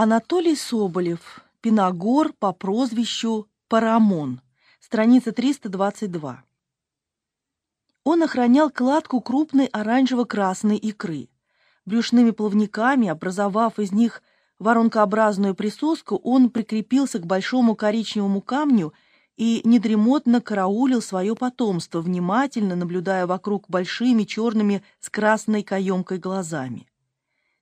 Анатолий Соболев, Пиногор по прозвищу Парамон, страница 322. Он охранял кладку крупной оранжево-красной икры. Брюшными плавниками, образовав из них воронкообразную присоску, он прикрепился к большому коричневому камню и недремотно караулил свое потомство, внимательно наблюдая вокруг большими черными с красной каемкой глазами.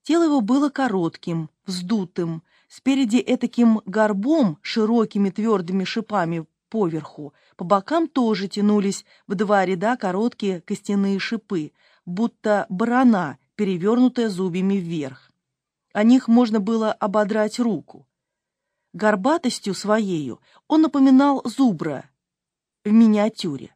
Тело его было коротким, вздутым, спереди этаким горбом, широкими твердыми шипами поверху, по бокам тоже тянулись в два ряда короткие костяные шипы, будто барана, перевернутая зубьями вверх. О них можно было ободрать руку. Горбатостью своею он напоминал зубра в миниатюре.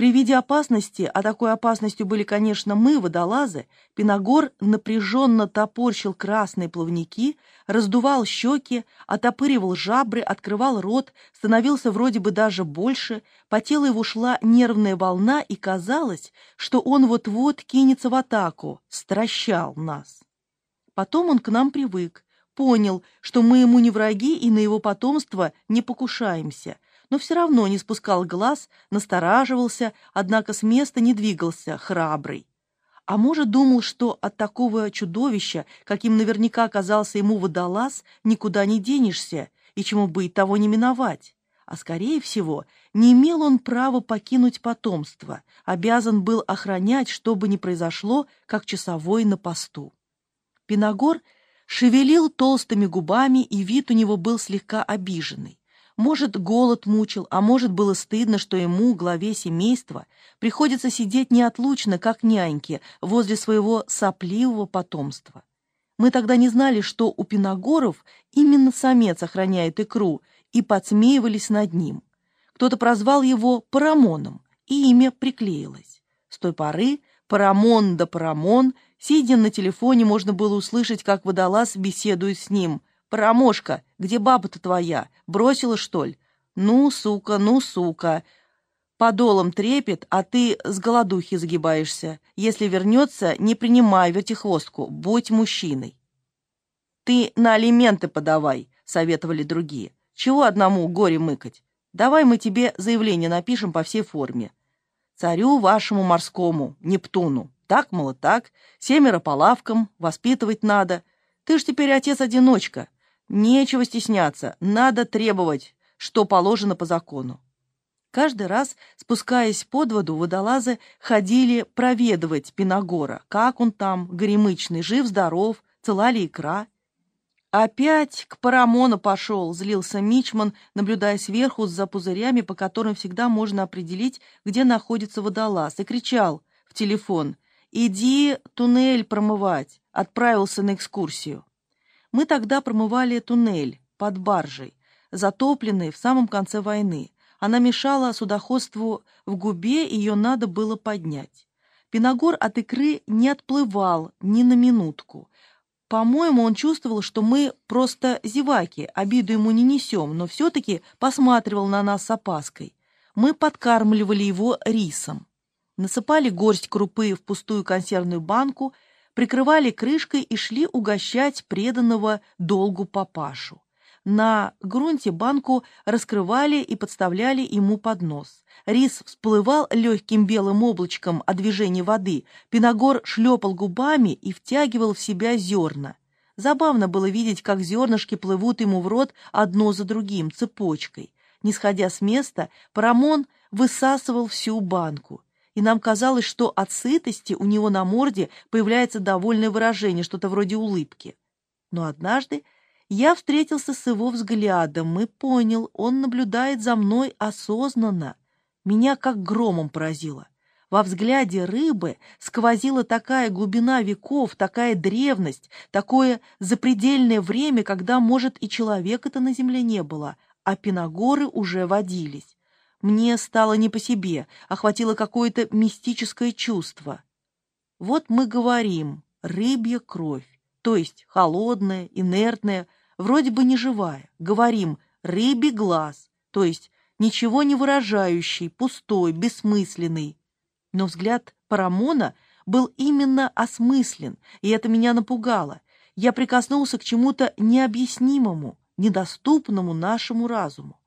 При виде опасности, а такой опасностью были, конечно, мы, водолазы, Пиногор напряженно топорщил красные плавники, раздувал щеки, отопыривал жабры, открывал рот, становился вроде бы даже больше, по телу его шла нервная волна, и казалось, что он вот-вот кинется в атаку, стращал нас. Потом он к нам привык, понял, что мы ему не враги и на его потомство не покушаемся — но все равно не спускал глаз, настораживался, однако с места не двигался, храбрый. А может, думал, что от такого чудовища, каким наверняка оказался ему водолаз, никуда не денешься, и чему быть, того не миновать. А скорее всего, не имел он права покинуть потомство, обязан был охранять, что бы ни произошло, как часовой на посту. Пиногор шевелил толстыми губами, и вид у него был слегка обиженный. Может, голод мучил, а может, было стыдно, что ему, главе семейства, приходится сидеть неотлучно, как няньки, возле своего сопливого потомства. Мы тогда не знали, что у пиногоров именно самец охраняет икру, и подсмеивались над ним. Кто-то прозвал его Парамоном, и имя приклеилось. С той поры Парамон да Парамон, сидя на телефоне, можно было услышать, как водолаз беседует с ним – «Парамошка, где баба-то твоя? Бросила, что ли? Ну, сука, ну, сука. Подолом трепет, а ты с голодухи загибаешься. Если вернется, не принимай вертихвостку, будь мужчиной». «Ты на алименты подавай», — советовали другие. «Чего одному горе мыкать? Давай мы тебе заявление напишем по всей форме. Царю вашему морскому, Нептуну. Так, мало так, семеро по лавкам, воспитывать надо. Ты ж теперь отец-одиночка. Нечего стесняться, надо требовать, что положено по закону. Каждый раз, спускаясь под воду, водолазы ходили проведывать Пиногора, как он там, горемычный, жив-здоров, цела ли икра. «Опять к Парамону пошел», — злился Мичман, наблюдая сверху за пузырями, по которым всегда можно определить, где находится водолаз, и кричал в телефон «Иди туннель промывать», отправился на экскурсию. Мы тогда промывали туннель под баржей, затопленный в самом конце войны. Она мешала судоходству в губе, ее надо было поднять. Пиногор от икры не отплывал ни на минутку. По-моему, он чувствовал, что мы просто зеваки, обиду ему не несем, но все-таки посматривал на нас с опаской. Мы подкармливали его рисом. Насыпали горсть крупы в пустую консервную банку – прикрывали крышкой и шли угощать преданного долгу папашу. На грунте банку раскрывали и подставляли ему под нос. Рис всплывал легким белым облачком от движения воды, Пиногор шлепал губами и втягивал в себя зерна. Забавно было видеть, как зернышки плывут ему в рот одно за другим, цепочкой. Не сходя с места, Парамон высасывал всю банку и нам казалось, что от сытости у него на морде появляется довольное выражение, что-то вроде улыбки. Но однажды я встретился с его взглядом и понял, он наблюдает за мной осознанно. Меня как громом поразило. Во взгляде рыбы сквозила такая глубина веков, такая древность, такое запредельное время, когда, может, и человека-то на земле не было, а пиногоры уже водились. Мне стало не по себе, охватило какое-то мистическое чувство. Вот мы говорим «рыбья кровь», то есть холодная, инертная, вроде бы не живая. Говорим «рыбий глаз», то есть ничего не выражающий, пустой, бессмысленный. Но взгляд Парамона был именно осмыслен, и это меня напугало. я прикоснулся к чему-то необъяснимому, недоступному нашему разуму.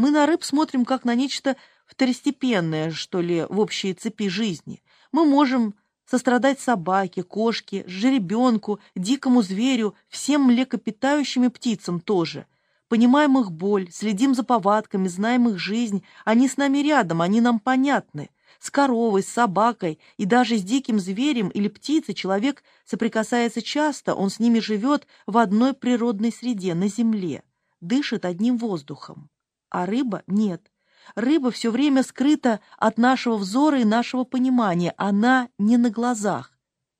Мы на рыб смотрим как на нечто второстепенное, что ли, в общей цепи жизни. Мы можем сострадать собаке, кошке, жеребенку, дикому зверю, всем млекопитающим и птицам тоже. Понимаем их боль, следим за повадками, знаем их жизнь, они с нами рядом, они нам понятны. С коровой, с собакой и даже с диким зверем или птицей человек соприкасается часто, он с ними живет в одной природной среде, на земле, дышит одним воздухом. А рыба нет. Рыба все время скрыта от нашего взора и нашего понимания, она не на глазах,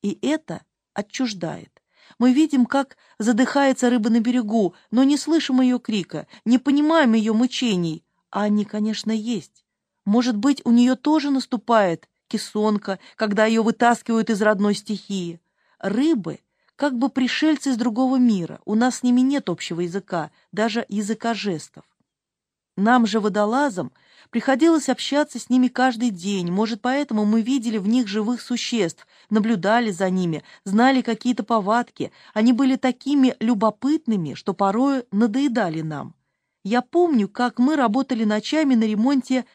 и это отчуждает. Мы видим, как задыхается рыба на берегу, но не слышим ее крика, не понимаем ее мучений, а они, конечно, есть. Может быть, у нее тоже наступает кисонка, когда ее вытаскивают из родной стихии. Рыбы как бы пришельцы из другого мира, у нас с ними нет общего языка, даже языка жестов. Нам же, водолазам, приходилось общаться с ними каждый день, может, поэтому мы видели в них живых существ, наблюдали за ними, знали какие-то повадки, они были такими любопытными, что порою надоедали нам. Я помню, как мы работали ночами на ремонте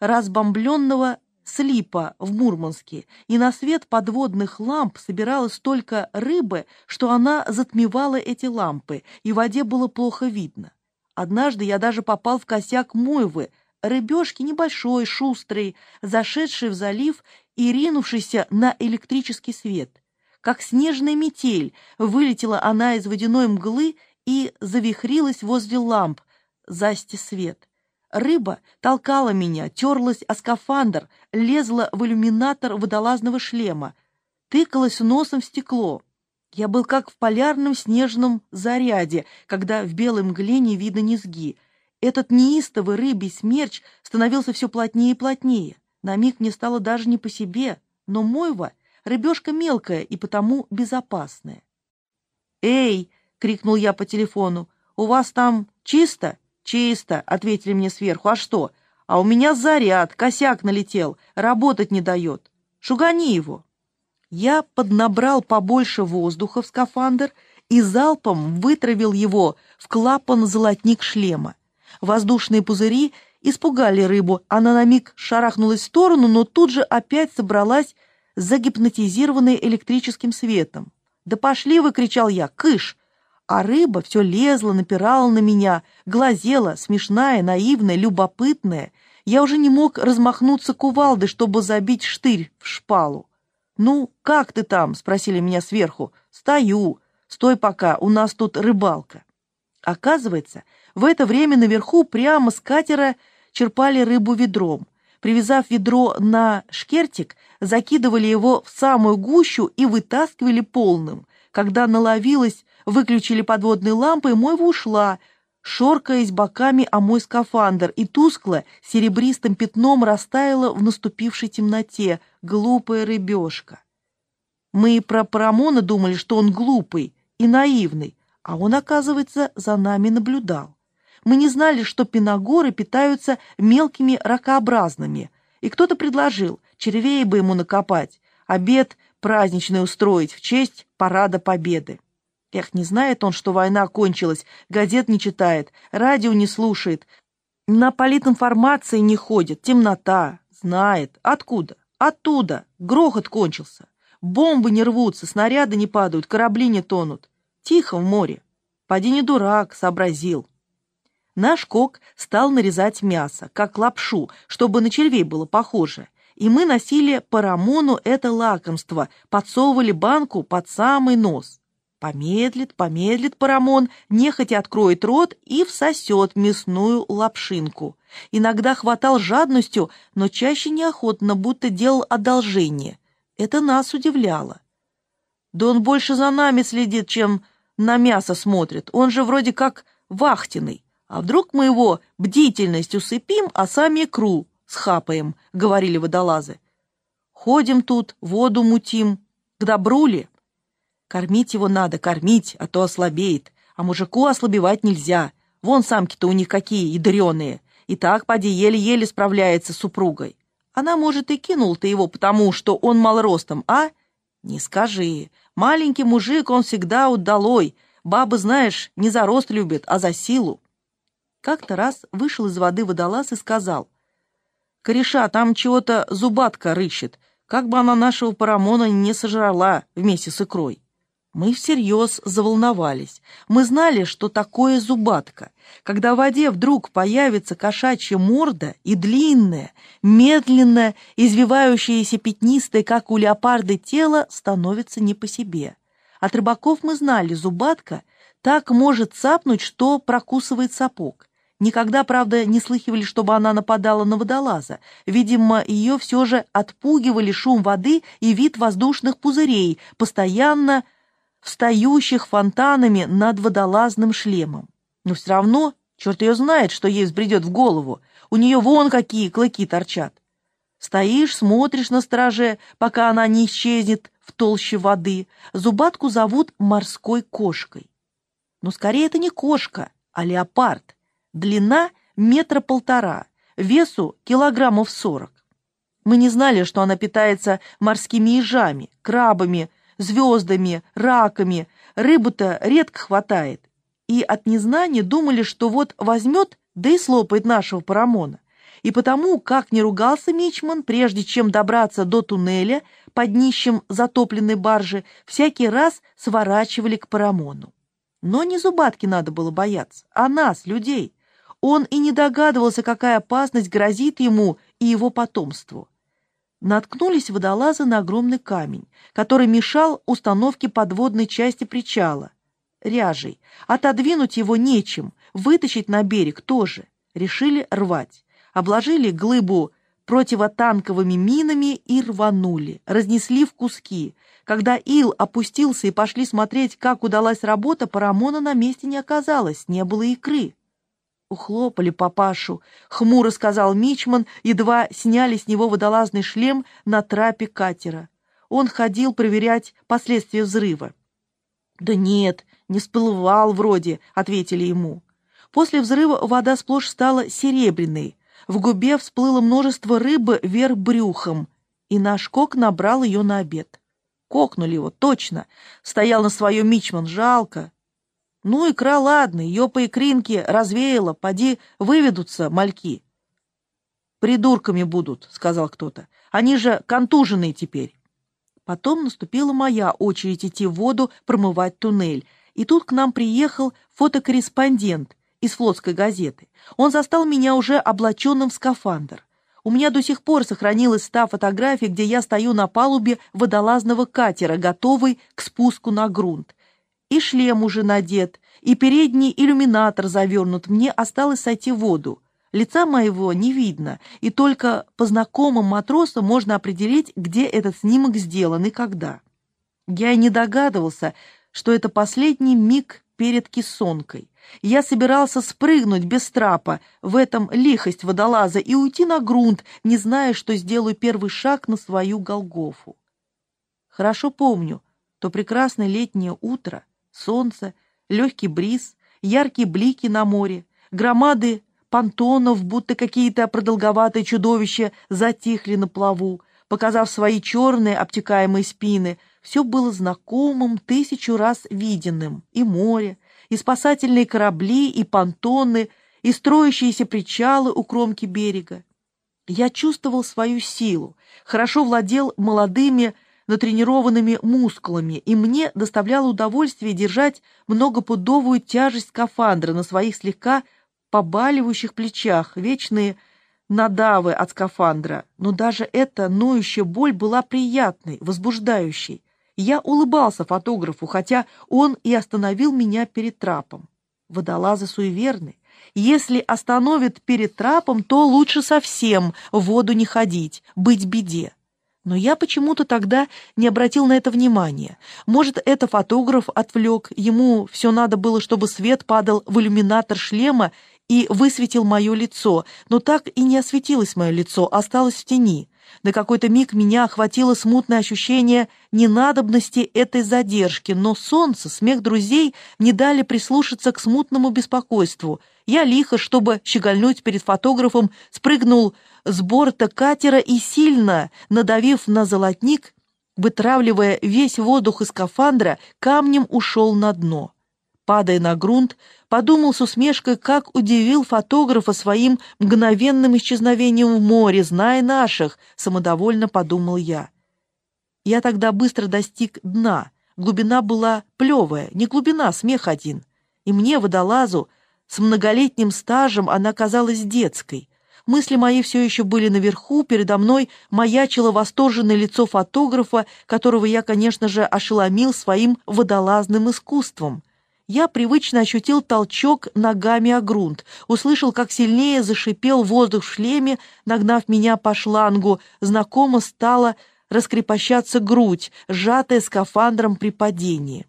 разбомбленного слипа в Мурманске, и на свет подводных ламп собиралось столько рыбы, что она затмевала эти лампы, и в воде было плохо видно. Однажды я даже попал в косяк мойвы, рыбешки небольшой, шустрый, зашедший в залив и ринувшийся на электрический свет. Как снежная метель, вылетела она из водяной мглы и завихрилась возле ламп, засти свет. Рыба толкала меня, терлась о скафандр, лезла в иллюминатор водолазного шлема, тыкалась носом в стекло. Я был как в полярном снежном заряде, когда в белой мгле не видно низги. Этот неистовый рыбий смерч становился все плотнее и плотнее. На миг мне стало даже не по себе, но мойва — рыбешка мелкая и потому безопасная. «Эй!» — крикнул я по телефону. «У вас там чисто?» «Чисто!» — ответили мне сверху. «А что? А у меня заряд, косяк налетел, работать не дает. Шугани его!» Я поднабрал побольше воздуха в скафандр и залпом вытравил его в клапан-золотник шлема. Воздушные пузыри испугали рыбу, она на миг шарахнулась в сторону, но тут же опять собралась, загипнотизированная электрическим светом. «Да пошли вы!» — кричал я. «Кыш!» А рыба все лезла, напирала на меня, глазела, смешная, наивная, любопытная. Я уже не мог размахнуться кувалдой, чтобы забить штырь в шпалу. «Ну, как ты там?» — спросили меня сверху. «Стою. Стой пока, у нас тут рыбалка». Оказывается, в это время наверху прямо с катера черпали рыбу ведром. Привязав ведро на шкертик, закидывали его в самую гущу и вытаскивали полным. Когда наловилось, выключили подводные лампы, и мойва ушла, шоркаясь боками о мой скафандр, и тускло серебристым пятном растаяла в наступившей темноте глупая рыбешка. Мы и про Парамона думали, что он глупый и наивный, а он, оказывается, за нами наблюдал. Мы не знали, что пиногоры питаются мелкими ракообразными, и кто-то предложил червей бы ему накопать, обед праздничный устроить в честь парада победы. Эх, не знает он, что война кончилась, газет не читает, радио не слушает, на политинформации не ходит, темнота. Знает. Откуда? Оттуда. Грохот кончился. Бомбы не рвутся, снаряды не падают, корабли не тонут. Тихо в море. Поди не дурак, сообразил. Наш кок стал нарезать мясо, как лапшу, чтобы на червей было похоже. И мы носили по Рамону это лакомство, подсовывали банку под самый нос. Помедлит, помедлит Парамон, нехотя откроет рот и всосет мясную лапшинку. Иногда хватал жадностью, но чаще неохотно, будто делал одолжение. Это нас удивляло. Да он больше за нами следит, чем на мясо смотрит. Он же вроде как вахтенный. А вдруг мы его бдительность усыпим, а сами икру схапаем, — говорили водолазы. Ходим тут, воду мутим. К добру ли? Кормить его надо, кормить, а то ослабеет. А мужику ослабевать нельзя. Вон самки-то у них какие, ядреные. И так поди еле-еле справляется с супругой. Она, может, и кинул-то его потому, что он мал ростом, а? Не скажи. Маленький мужик, он всегда удалой. Бабы, знаешь, не за рост любят, а за силу. Как-то раз вышел из воды водолаз и сказал. «Кореша, там чего-то зубатка рыщет. Как бы она нашего парамона не сожрала вместе с икрой». Мы всерьез заволновались. Мы знали, что такое зубатка. Когда в воде вдруг появится кошачья морда и длинное, медленно извивающееся пятнистое, как у леопарда, тело становится не по себе. От рыбаков мы знали, зубатка так может цапнуть, что прокусывает сапог. Никогда, правда, не слыхивали, чтобы она нападала на водолаза. Видимо, ее все же отпугивали шум воды и вид воздушных пузырей, постоянно встающих фонтанами над водолазным шлемом. Но все равно, черт ее знает, что ей взбредет в голову. У нее вон какие клыки торчат. Стоишь, смотришь на страже, пока она не исчезнет в толще воды. Зубатку зовут морской кошкой. Но скорее это не кошка, а леопард. Длина метра полтора, весу килограммов сорок. Мы не знали, что она питается морскими ежами, крабами, звездами, раками. Рыбу-то редко хватает. И от незнания думали, что вот возьмет, да и слопает нашего парамона. И потому, как не ругался Мичман, прежде чем добраться до туннеля под днищем затопленной баржи, всякий раз сворачивали к парамону. Но не зубатки надо было бояться, а нас, людей. Он и не догадывался, какая опасность грозит ему и его потомству наткнулись водолазы на огромный камень, который мешал установке подводной части причала. Ряжей. Отодвинуть его нечем, вытащить на берег тоже. Решили рвать. Обложили глыбу противотанковыми минами и рванули, разнесли в куски. Когда ил опустился и пошли смотреть, как удалась работа, парамона на месте не оказалось, не было икры. Ухлопали папашу, хмуро сказал Мичман, едва сняли с него водолазный шлем на трапе катера. Он ходил проверять последствия взрыва. «Да нет, не всплывал вроде», — ответили ему. После взрыва вода сплошь стала серебряной. В губе всплыло множество рыбы вверх брюхом, и наш кок набрал ее на обед. Кокнули его, точно. Стоял на своем Мичман, жалко. Ну, икра, ладно, ее по икринке развеяло, поди выведутся мальки. Придурками будут, сказал кто-то. Они же контуженные теперь. Потом наступила моя очередь идти в воду промывать туннель, и тут к нам приехал фотокорреспондент из флотской газеты. Он застал меня уже облаченным в скафандр. У меня до сих пор сохранилась ста фотографий, где я стою на палубе водолазного катера, готовый к спуску на грунт и шлем уже надет, и передний иллюминатор завернут, мне осталось сойти в воду. Лица моего не видно, и только по знакомым матросам можно определить, где этот снимок сделан и когда. Я и не догадывался, что это последний миг перед кессонкой. Я собирался спрыгнуть без трапа, в этом лихость водолаза, и уйти на грунт, не зная, что сделаю первый шаг на свою Голгофу. Хорошо помню то прекрасное летнее утро, солнце, легкий бриз, яркие блики на море, громады понтонов, будто какие-то продолговатые чудовища затихли на плаву, показав свои черные обтекаемые спины. Все было знакомым, тысячу раз виденным. И море, и спасательные корабли, и понтоны, и строящиеся причалы у кромки берега. Я чувствовал свою силу, хорошо владел молодыми натренированными мускулами, и мне доставляло удовольствие держать многопудовую тяжесть скафандра на своих слегка побаливающих плечах, вечные надавы от скафандра. Но даже эта ноющая боль была приятной, возбуждающей. Я улыбался фотографу, хотя он и остановил меня перед трапом. Водолазы суеверны. Если остановят перед трапом, то лучше совсем в воду не ходить, быть беде. Но я почему-то тогда не обратил на это внимания. Может, это фотограф отвлек, ему все надо было, чтобы свет падал в иллюминатор шлема и высветил мое лицо, но так и не осветилось мое лицо, осталось в тени. На какой-то миг меня охватило смутное ощущение ненадобности этой задержки, но солнце, смех друзей не дали прислушаться к смутному беспокойству. Я лихо, чтобы щегольнуть перед фотографом, спрыгнул с борта катера и сильно, надавив на золотник, вытравливая весь воздух из скафандра, камнем ушел на дно. Падая на грунт, подумал с усмешкой, как удивил фотографа своим мгновенным исчезновением в море, зная наших, самодовольно подумал я. Я тогда быстро достиг дна, глубина была плевая, не глубина, смех один. И мне, водолазу, с многолетним стажем она казалась детской. Мысли мои все еще были наверху, передо мной маячило восторженное лицо фотографа, которого я, конечно же, ошеломил своим водолазным искусством. Я привычно ощутил толчок ногами о грунт, услышал, как сильнее зашипел воздух в шлеме, нагнав меня по шлангу, знакомо стала раскрепощаться грудь, сжатая скафандром при падении.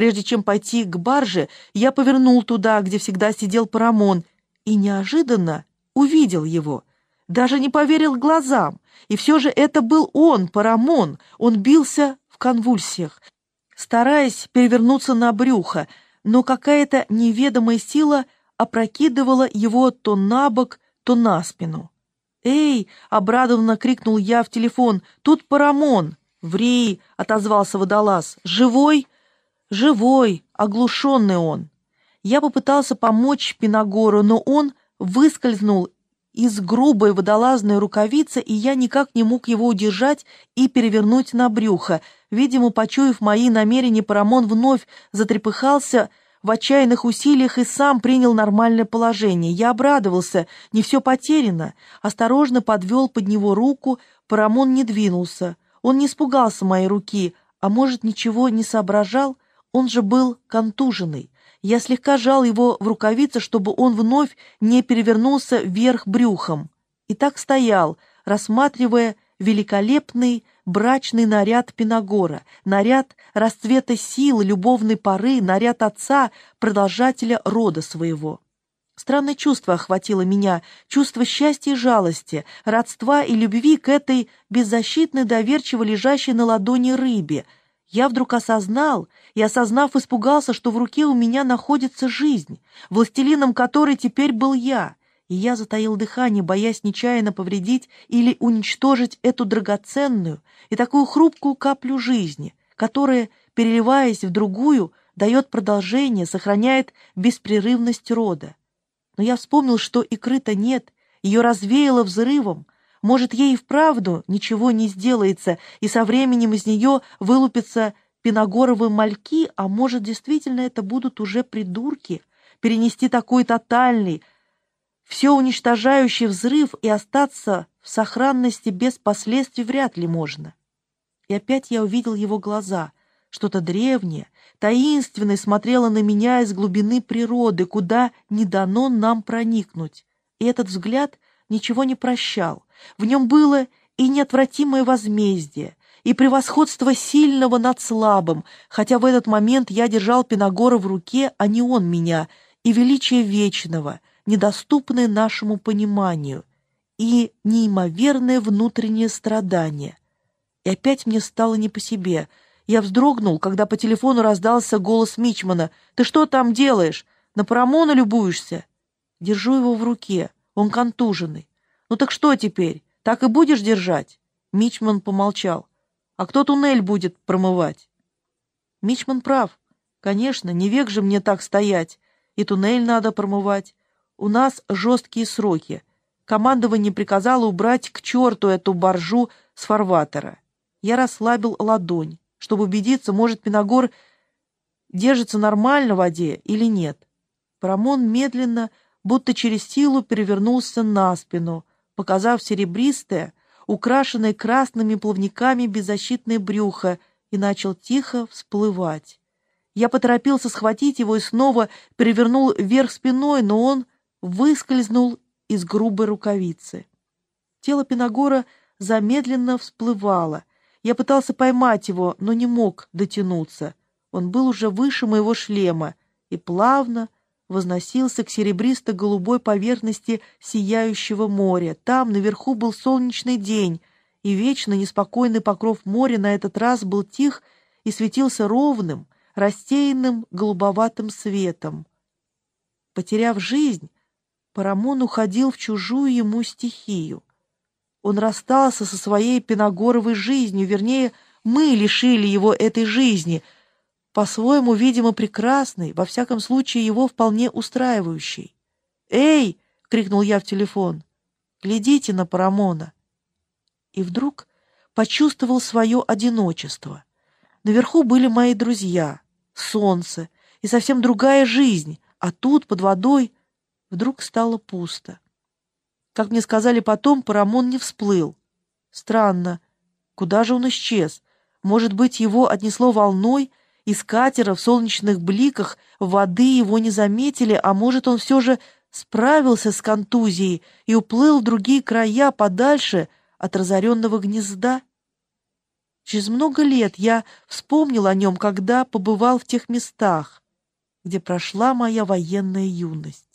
Прежде чем пойти к барже, я повернул туда, где всегда сидел Парамон, и неожиданно увидел его. Даже не поверил глазам. И все же это был он, Парамон. Он бился в конвульсиях, стараясь перевернуться на брюхо, но какая-то неведомая сила опрокидывала его то на бок, то на спину. «Эй!» — обрадованно крикнул я в телефон. «Тут Парамон!» «Ври!» — отозвался водолаз. «Живой?» «Живой!» — оглушенный он. Я попытался помочь Пинагору, но он выскользнул из грубой водолазной рукавицы, и я никак не мог его удержать и перевернуть на брюхо. Видимо, почуяв мои намерения, Парамон вновь затрепыхался в отчаянных усилиях и сам принял нормальное положение. Я обрадовался, не все потеряно. Осторожно подвел под него руку, Парамон не двинулся. Он не испугался моей руки, а может, ничего не соображал? Он же был контуженный. Я слегка жал его в рукавице, чтобы он вновь не перевернулся вверх брюхом. И так стоял, рассматривая великолепный брачный наряд Пинагора, наряд расцвета сил, любовной поры, наряд отца, продолжателя рода своего. Странное чувство охватило меня, чувство счастья и жалости, родства и любви к этой беззащитной, доверчиво лежащей на ладони рыбе — я вдруг осознал, и, осознав, испугался, что в руке у меня находится жизнь, властелином которой теперь был я, и я затаил дыхание, боясь нечаянно повредить или уничтожить эту драгоценную и такую хрупкую каплю жизни, которая, переливаясь в другую, дает продолжение, сохраняет беспрерывность рода. Но я вспомнил, что икры-то нет, ее развеяло взрывом, может, ей и вправду ничего не сделается, и со временем из нее вылупятся пиногоровые мальки, а может, действительно это будут уже придурки? Перенести такой тотальный, все уничтожающий взрыв и остаться в сохранности без последствий вряд ли можно. И опять я увидел его глаза. Что-то древнее, таинственное смотрело на меня из глубины природы, куда не дано нам проникнуть. И этот взгляд ничего не прощал, в нем было и неотвратимое возмездие, и превосходство сильного над слабым, хотя в этот момент я держал Пинагора в руке, а не он меня, и величие вечного, недоступное нашему пониманию, и неимоверное внутреннее страдание. И опять мне стало не по себе. Я вздрогнул, когда по телефону раздался голос Мичмана. «Ты что там делаешь? На Парамона любуешься?» Держу его в руке. Он контуженный. «Ну так что теперь? Так и будешь держать?» Мичман помолчал. «А кто туннель будет промывать?» Мичман прав. Конечно, не век же мне так стоять. И туннель надо промывать. У нас жесткие сроки. Командование приказало убрать к черту эту боржу с фарватера. Я расслабил ладонь, чтобы убедиться, может, Пиногор держится нормально в воде или нет. Парамон медленно, будто через силу, перевернулся на спину, показав серебристое, украшенное красными плавниками беззащитное брюхо, и начал тихо всплывать. Я поторопился схватить его и снова перевернул вверх спиной, но он выскользнул из грубой рукавицы. Тело Пинагора замедленно всплывало. Я пытался поймать его, но не мог дотянуться. Он был уже выше моего шлема и плавно, возносился к серебристо-голубой поверхности сияющего моря. Там, наверху, был солнечный день, и вечно неспокойный покров моря на этот раз был тих и светился ровным, рассеянным голубоватым светом. Потеряв жизнь, Парамон уходил в чужую ему стихию. Он расстался со своей пеногоровой жизнью, вернее, Мы лишили его этой жизни, по-своему, видимо, прекрасной, во всяком случае, его вполне устраивающей. «Эй!» — крикнул я в телефон. «Глядите на Парамона!» И вдруг почувствовал свое одиночество. Наверху были мои друзья, солнце и совсем другая жизнь, а тут, под водой, вдруг стало пусто. Как мне сказали потом, Парамон не всплыл. Странно, куда же он исчез? Может быть, его отнесло волной, из катера в солнечных бликах воды его не заметили, а может, он все же справился с контузией и уплыл в другие края подальше от разоренного гнезда? Через много лет я вспомнил о нем, когда побывал в тех местах, где прошла моя военная юность.